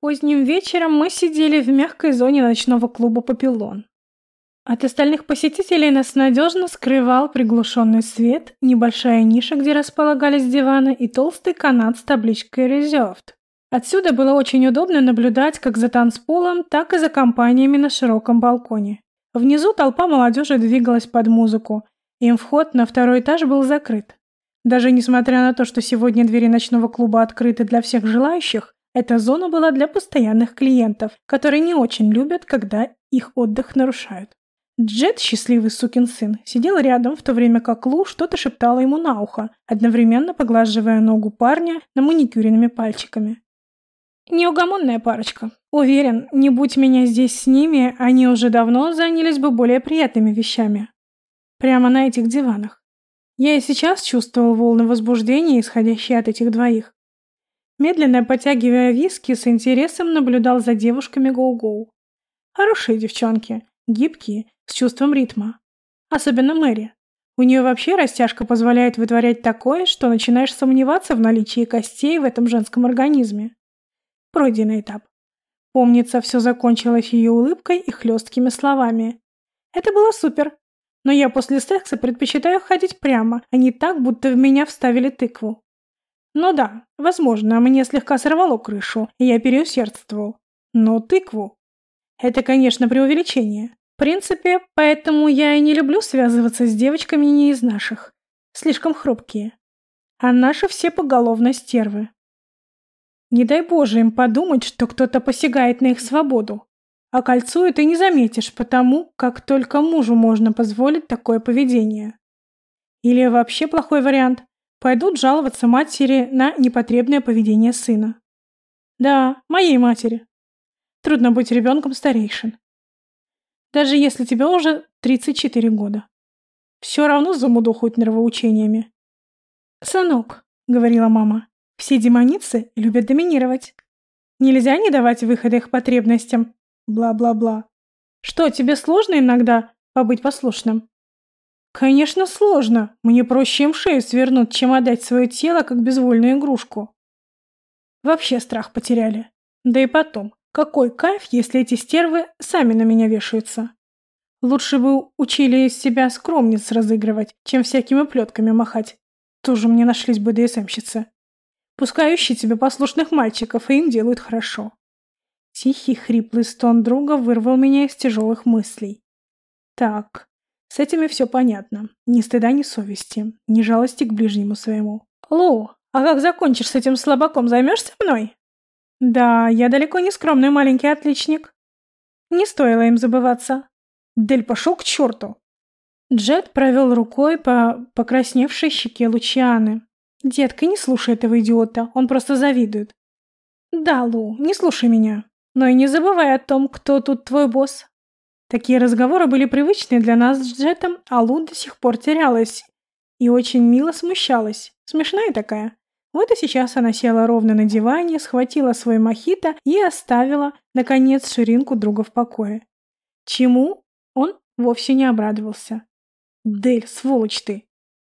Поздним вечером мы сидели в мягкой зоне ночного клуба «Папилон». От остальных посетителей нас надежно скрывал приглушенный свет, небольшая ниша, где располагались диваны, и толстый канат с табличкой «Reserved». Отсюда было очень удобно наблюдать как за танцполом, так и за компаниями на широком балконе. Внизу толпа молодежи двигалась под музыку. Им вход на второй этаж был закрыт. Даже несмотря на то, что сегодня двери ночного клуба открыты для всех желающих, эта зона была для постоянных клиентов, которые не очень любят, когда их отдых нарушают. Джет, счастливый сукин сын, сидел рядом, в то время как Лу что-то шептала ему на ухо, одновременно поглаживая ногу парня на маникюренными пальчиками. Неугомонная парочка. Уверен, не будь меня здесь с ними, они уже давно занялись бы более приятными вещами. Прямо на этих диванах. Я и сейчас чувствовал волны возбуждения, исходящие от этих двоих. Медленно потягивая виски, с интересом наблюдал за девушками Гоу-Гоу. Хорошие девчонки, гибкие, с чувством ритма. Особенно Мэри. У нее вообще растяжка позволяет вытворять такое, что начинаешь сомневаться в наличии костей в этом женском организме. Пройденный этап. Помнится, все закончилось ее улыбкой и хлесткими словами. Это было супер. Но я после секса предпочитаю ходить прямо, а не так, будто в меня вставили тыкву. Ну да, возможно, мне слегка сорвало крышу, и я переусердствовал. Но тыкву... Это, конечно, преувеличение. В принципе, поэтому я и не люблю связываться с девочками не из наших. Слишком хрупкие. А наши все поголовно стервы. Не дай Боже им подумать, что кто-то посягает на их свободу. А кольцует и не заметишь, потому как только мужу можно позволить такое поведение. Или вообще плохой вариант. Пойдут жаловаться матери на непотребное поведение сына. Да, моей матери. Трудно быть ребенком старейшин. Даже если тебе уже 34 года. Все равно замудохают нравоучениями. «Сынок», — говорила мама, — «все демоницы любят доминировать. Нельзя не давать выхода их потребностям. Бла-бла-бла. Что, тебе сложно иногда побыть послушным?» Конечно, сложно. Мне проще им шею свернуть, чем отдать свое тело как безвольную игрушку. Вообще страх потеряли. Да и потом, какой кайф, если эти стервы сами на меня вешаются. Лучше бы учили из себя скромниц разыгрывать, чем всякими плетками махать. Тоже мне нашлись бы ДСМщицы. Пускающие тебе послушных мальчиков, и им делают хорошо. Тихий, хриплый стон друга вырвал меня из тяжелых мыслей. Так, с этими все понятно. Ни стыда, ни совести, ни жалости к ближнему своему. Лу, а как закончишь с этим слабаком, займешься мной? Да, я далеко не скромный маленький отличник. Не стоило им забываться. Дель пошел к черту. Джет провел рукой по покрасневшей щеке Лучианы. «Детка, не слушай этого идиота, он просто завидует». «Да, Лу, не слушай меня. Но и не забывай о том, кто тут твой босс. Такие разговоры были привычны для нас с Джетом, а Лу до сих пор терялась и очень мило смущалась. Смешная такая. Вот и сейчас она села ровно на диване, схватила свой мохито и оставила, наконец, ширинку друга в покое. Чему он вовсе не обрадовался. «Дель, сволочь ты!»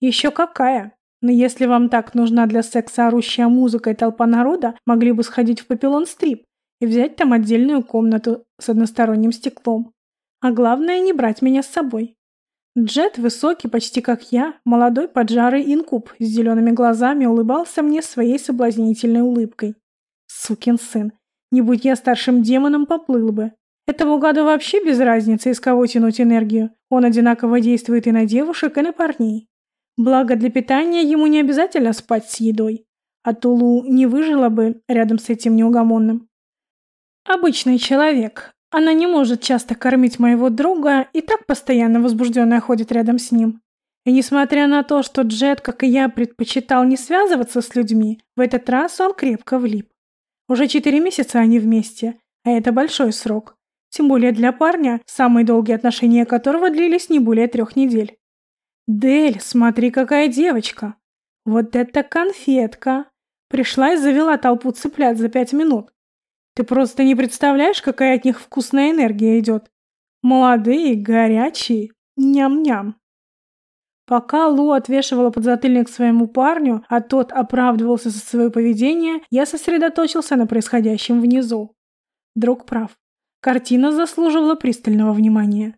«Еще какая!» Но если вам так нужна для секса орущая музыка и толпа народа, могли бы сходить в Папилон-стрип и взять там отдельную комнату с односторонним стеклом. А главное, не брать меня с собой. Джет, высокий, почти как я, молодой поджарый инкуб с зелеными глазами улыбался мне своей соблазнительной улыбкой. Сукин сын. Не будь я старшим демоном, поплыл бы. Этому гаду вообще без разницы, из кого тянуть энергию. Он одинаково действует и на девушек, и на парней. Благо, для питания ему не обязательно спать с едой. А Тулу не выжила бы рядом с этим неугомонным. Обычный человек, она не может часто кормить моего друга и так постоянно возбужденная ходит рядом с ним. И несмотря на то, что Джет, как и я, предпочитал не связываться с людьми, в этот раз он крепко влип. Уже четыре месяца они вместе, а это большой срок. Тем более для парня, самые долгие отношения которого длились не более трех недель. «Дель, смотри, какая девочка! Вот это конфетка!» Пришла и завела толпу цыплят за пять минут. Ты просто не представляешь, какая от них вкусная энергия идет. Молодые, горячие, ням-ням. Пока Лу отвешивала подзатыльник своему парню, а тот оправдывался за свое поведение, я сосредоточился на происходящем внизу. Друг прав. Картина заслуживала пристального внимания.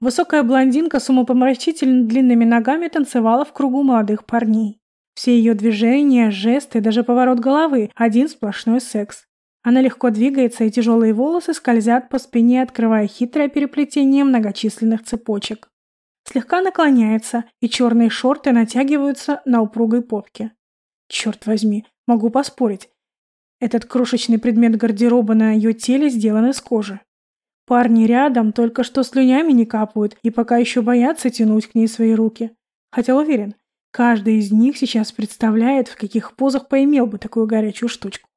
Высокая блондинка с умопомрачительно длинными ногами танцевала в кругу молодых парней. Все ее движения, жесты, даже поворот головы – один сплошной секс. Она легко двигается, и тяжелые волосы скользят по спине, открывая хитрое переплетение многочисленных цепочек. Слегка наклоняется, и черные шорты натягиваются на упругой попке. Черт возьми, могу поспорить. Этот крошечный предмет гардероба на ее теле сделан из кожи. Парни рядом только что слюнями не капают и пока еще боятся тянуть к ней свои руки. Хотя уверен, каждый из них сейчас представляет, в каких позах поимел бы такую горячую штучку.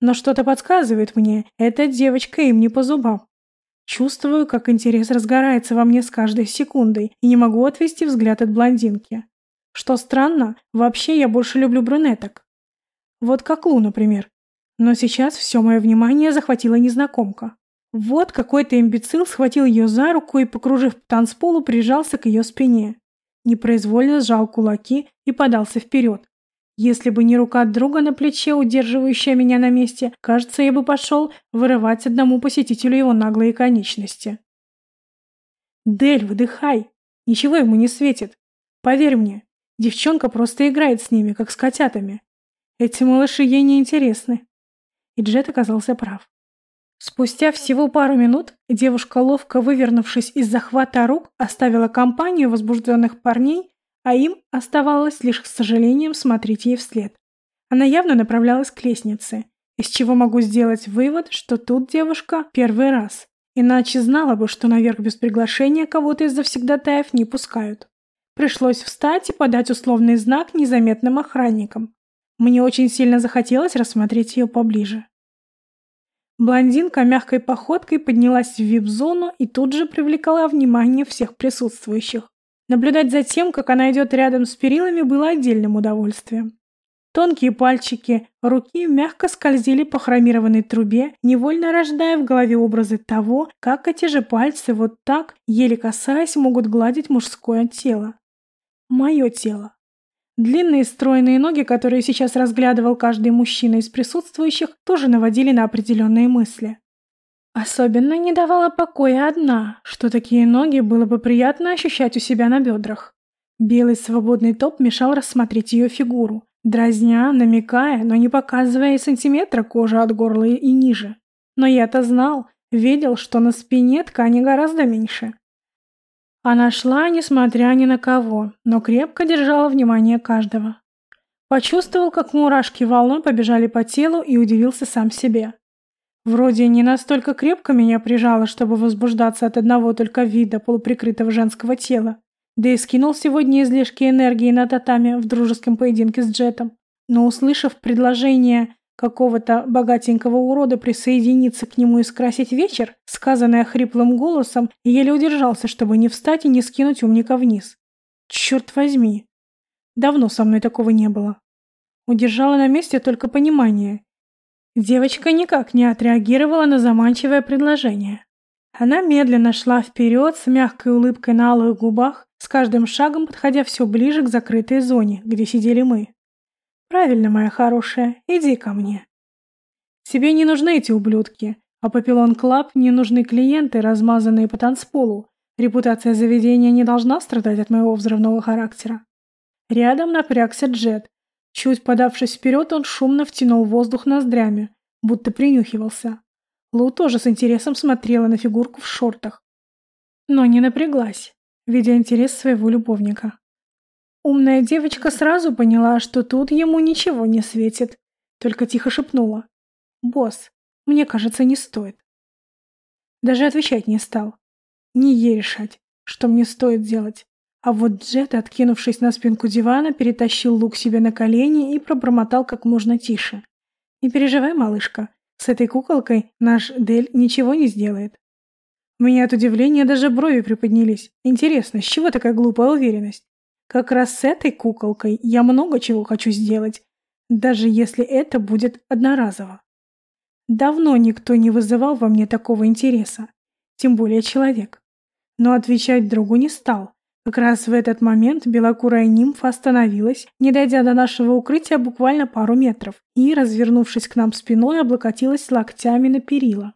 Но что-то подсказывает мне, эта девочка им не по зубам. Чувствую, как интерес разгорается во мне с каждой секундой и не могу отвести взгляд от блондинки. Что странно, вообще я больше люблю брюнеток. Вот как Лу, например. Но сейчас все мое внимание захватила незнакомка. Вот какой-то имбецил схватил ее за руку и, покружив по танцполу, прижался к ее спине. Непроизвольно сжал кулаки и подался вперед. Если бы не рука друга на плече, удерживающая меня на месте, кажется, я бы пошел вырывать одному посетителю его наглые конечности. «Дель, выдыхай! Ничего ему не светит. Поверь мне, девчонка просто играет с ними, как с котятами. Эти малыши ей не интересны». И Джет оказался прав. Спустя всего пару минут девушка, ловко вывернувшись из захвата рук, оставила компанию возбужденных парней а им оставалось лишь с сожалением смотреть ей вслед. Она явно направлялась к лестнице, из чего могу сделать вывод, что тут девушка первый раз. Иначе знала бы, что наверх без приглашения кого-то из завсегдатаев не пускают. Пришлось встать и подать условный знак незаметным охранникам. Мне очень сильно захотелось рассмотреть ее поближе. Блондинка мягкой походкой поднялась в вип-зону и тут же привлекла внимание всех присутствующих. Наблюдать за тем, как она идет рядом с перилами, было отдельным удовольствием. Тонкие пальчики руки мягко скользили по хромированной трубе, невольно рождая в голове образы того, как эти же пальцы вот так, еле касаясь, могут гладить мужское тело. Мое тело. Длинные стройные ноги, которые сейчас разглядывал каждый мужчина из присутствующих, тоже наводили на определенные мысли. Особенно не давала покоя одна, что такие ноги было бы приятно ощущать у себя на бедрах. Белый свободный топ мешал рассмотреть ее фигуру, дразня, намекая, но не показывая и сантиметра кожи от горла и ниже. Но я-то знал, видел, что на спине ткани гораздо меньше. Она шла, несмотря ни на кого, но крепко держала внимание каждого. Почувствовал, как мурашки волной побежали по телу и удивился сам себе. Вроде не настолько крепко меня прижало, чтобы возбуждаться от одного только вида полуприкрытого женского тела. Да и скинул сегодня излишки энергии на татами в дружеском поединке с Джетом. Но услышав предложение какого-то богатенького урода присоединиться к нему и скрасить вечер, сказанное хриплым голосом, еле удержался, чтобы не встать и не скинуть умника вниз. Черт возьми! Давно со мной такого не было. Удержала на месте только понимание. Девочка никак не отреагировала на заманчивое предложение. Она медленно шла вперед с мягкой улыбкой на алых губах, с каждым шагом подходя все ближе к закрытой зоне, где сидели мы. «Правильно, моя хорошая, иди ко мне». «Тебе не нужны эти ублюдки, а Papillon Club не нужны клиенты, размазанные по танцполу. Репутация заведения не должна страдать от моего взрывного характера». Рядом напрягся Джет, Чуть подавшись вперед, он шумно втянул воздух ноздрями, будто принюхивался. Лу тоже с интересом смотрела на фигурку в шортах. Но не напряглась, видя интерес своего любовника. Умная девочка сразу поняла, что тут ему ничего не светит, только тихо шепнула. «Босс, мне кажется, не стоит». Даже отвечать не стал. Не ей решать, что мне стоит делать. А вот Джет, откинувшись на спинку дивана, перетащил лук себе на колени и пробормотал как можно тише. «Не переживай, малышка, с этой куколкой наш Дель ничего не сделает». У меня от удивления даже брови приподнялись. Интересно, с чего такая глупая уверенность? Как раз с этой куколкой я много чего хочу сделать, даже если это будет одноразово. Давно никто не вызывал во мне такого интереса, тем более человек. Но отвечать другу не стал, Как раз в этот момент белокурая нимфа остановилась, не дойдя до нашего укрытия буквально пару метров, и, развернувшись к нам спиной, облокотилась локтями на перила.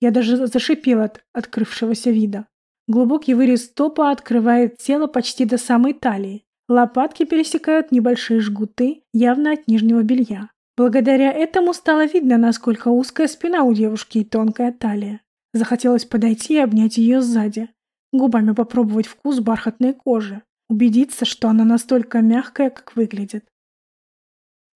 Я даже зашипела от открывшегося вида. Глубокий вырез топа открывает тело почти до самой талии. Лопатки пересекают небольшие жгуты, явно от нижнего белья. Благодаря этому стало видно, насколько узкая спина у девушки и тонкая талия. Захотелось подойти и обнять ее сзади, губами попробовать вкус бархатной кожи, убедиться, что она настолько мягкая, как выглядит.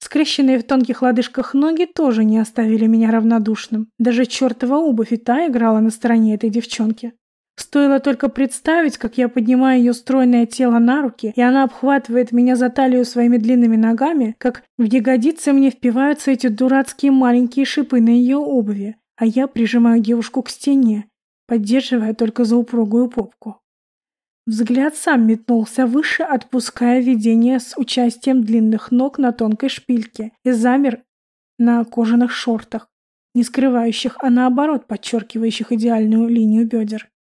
Скрещенные в тонких лодыжках ноги тоже не оставили меня равнодушным. Даже чертова обувь и та играла на стороне этой девчонки. Стоило только представить, как я поднимаю ее стройное тело на руки, и она обхватывает меня за талию своими длинными ногами, как в ягодицы мне впиваются эти дурацкие маленькие шипы на ее обуви, а я прижимаю девушку к стене, поддерживая только за упругую попку. Взгляд сам метнулся выше, отпуская видение с участием длинных ног на тонкой шпильке и замер на кожаных шортах, не скрывающих, а наоборот подчеркивающих идеальную линию бедер.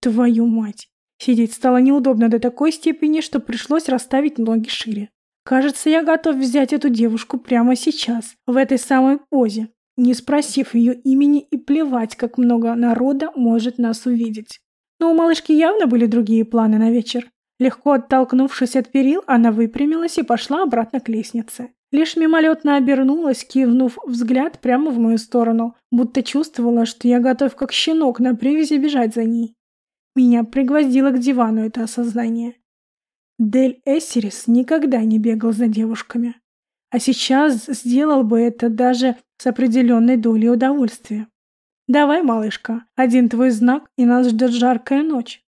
Твою мать! Сидеть стало неудобно до такой степени, что пришлось расставить ноги шире. Кажется, я готов взять эту девушку прямо сейчас, в этой самой позе, не спросив ее имени и плевать, как много народа может нас увидеть. Но у малышки явно были другие планы на вечер. Легко оттолкнувшись от перил, она выпрямилась и пошла обратно к лестнице. Лишь мимолетно обернулась, кивнув взгляд прямо в мою сторону, будто чувствовала, что я готов как щенок на привязи бежать за ней. Меня пригвоздило к дивану это осознание. Дель Эссерис никогда не бегал за девушками. А сейчас сделал бы это даже с определенной долей удовольствия. Давай, малышка, один твой знак, и нас ждет жаркая ночь.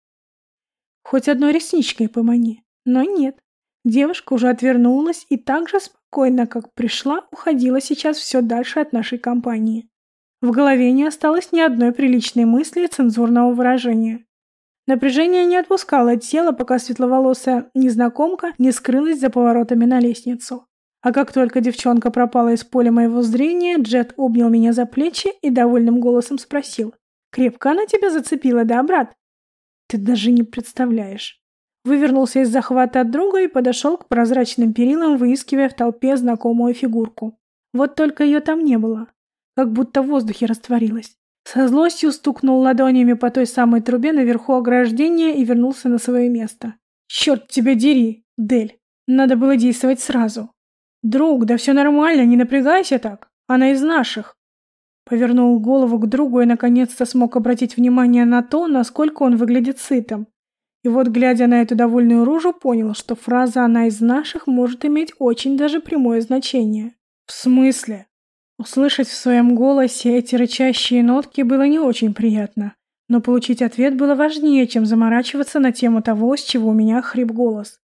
Хоть одной ресничкой помани. Но нет. Девушка уже отвернулась и так же спокойно, как пришла, уходила сейчас все дальше от нашей компании. В голове не осталось ни одной приличной мысли и цензурного выражения. Напряжение не отпускало тело, пока светловолосая незнакомка не скрылась за поворотами на лестницу. А как только девчонка пропала из поля моего зрения, Джет обнял меня за плечи и довольным голосом спросил. «Крепко она тебя зацепила, да, брат?» «Ты даже не представляешь». Вывернулся из захвата от друга и подошел к прозрачным перилам, выискивая в толпе знакомую фигурку. Вот только ее там не было. Как будто в воздухе растворилась. Со злостью стукнул ладонями по той самой трубе наверху ограждения и вернулся на свое место. «Черт тебя дери, Дель! Надо было действовать сразу!» «Друг, да все нормально, не напрягайся так. Она из наших». Повернул голову к другу и наконец-то смог обратить внимание на то, насколько он выглядит сытым. И вот, глядя на эту довольную рожу, понял, что фраза «она из наших» может иметь очень даже прямое значение. «В смысле?» Услышать в своем голосе эти рычащие нотки было не очень приятно, но получить ответ было важнее, чем заморачиваться на тему того, с чего у меня хрип голос.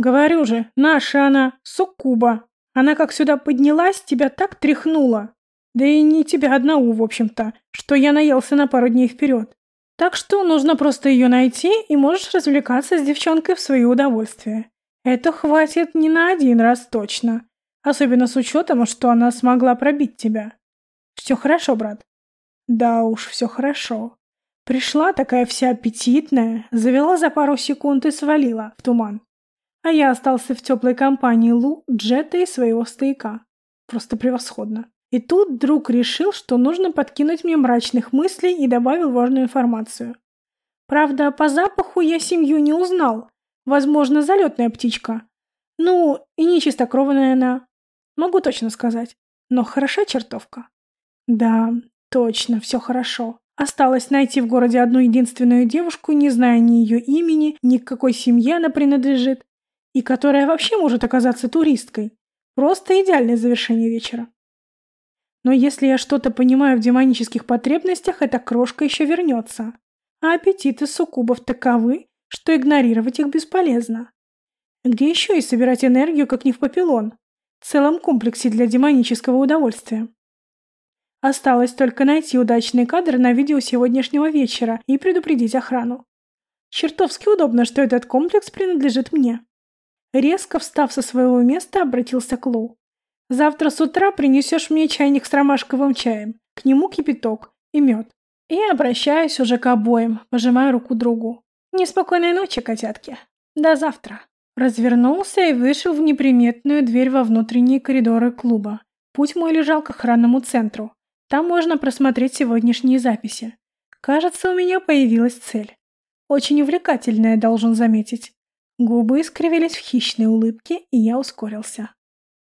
Говорю же, наша она, суккуба. Она как сюда поднялась, тебя так тряхнула. Да и не тебя одного, в общем-то, что я наелся на пару дней вперед. Так что нужно просто ее найти, и можешь развлекаться с девчонкой в свое удовольствие. Это хватит не на один раз точно. Особенно с учетом, что она смогла пробить тебя. Все хорошо, брат. Да уж, все хорошо. Пришла такая вся аппетитная, завела за пару секунд и свалила в туман. А я остался в теплой компании Лу, Джета и своего стояка. Просто превосходно. И тут друг решил, что нужно подкинуть мне мрачных мыслей и добавил важную информацию. Правда, по запаху я семью не узнал. Возможно, залетная птичка. Ну, и не чистокровная она. Могу точно сказать. Но хороша чертовка. Да, точно, все хорошо. Осталось найти в городе одну единственную девушку, не зная ни ее имени, ни к какой семье она принадлежит, и которая вообще может оказаться туристкой. Просто идеальное завершение вечера. Но если я что-то понимаю в демонических потребностях, эта крошка еще вернется. А аппетиты суккубов таковы, что игнорировать их бесполезно. Где еще и собирать энергию, как не в папиллон? В целом комплексе для демонического удовольствия. Осталось только найти удачный кадр на видео сегодняшнего вечера и предупредить охрану. Чертовски удобно, что этот комплекс принадлежит мне. Резко встав со своего места, обратился к Лу. «Завтра с утра принесешь мне чайник с ромашковым чаем, к нему кипяток и мед». И обращаюсь уже к обоим, пожимая руку другу. Неспокойной ночи, котятки. До завтра. Развернулся и вышел в неприметную дверь во внутренние коридоры клуба. Путь мой лежал к охранному центру. Там можно просмотреть сегодняшние записи. Кажется, у меня появилась цель. Очень увлекательная, должен заметить. Губы искривились в хищной улыбке, и я ускорился.